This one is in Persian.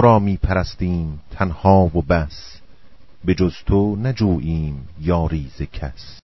تو را می پرستیم تنها و بس به جز تو نجوییم یاری ز کس.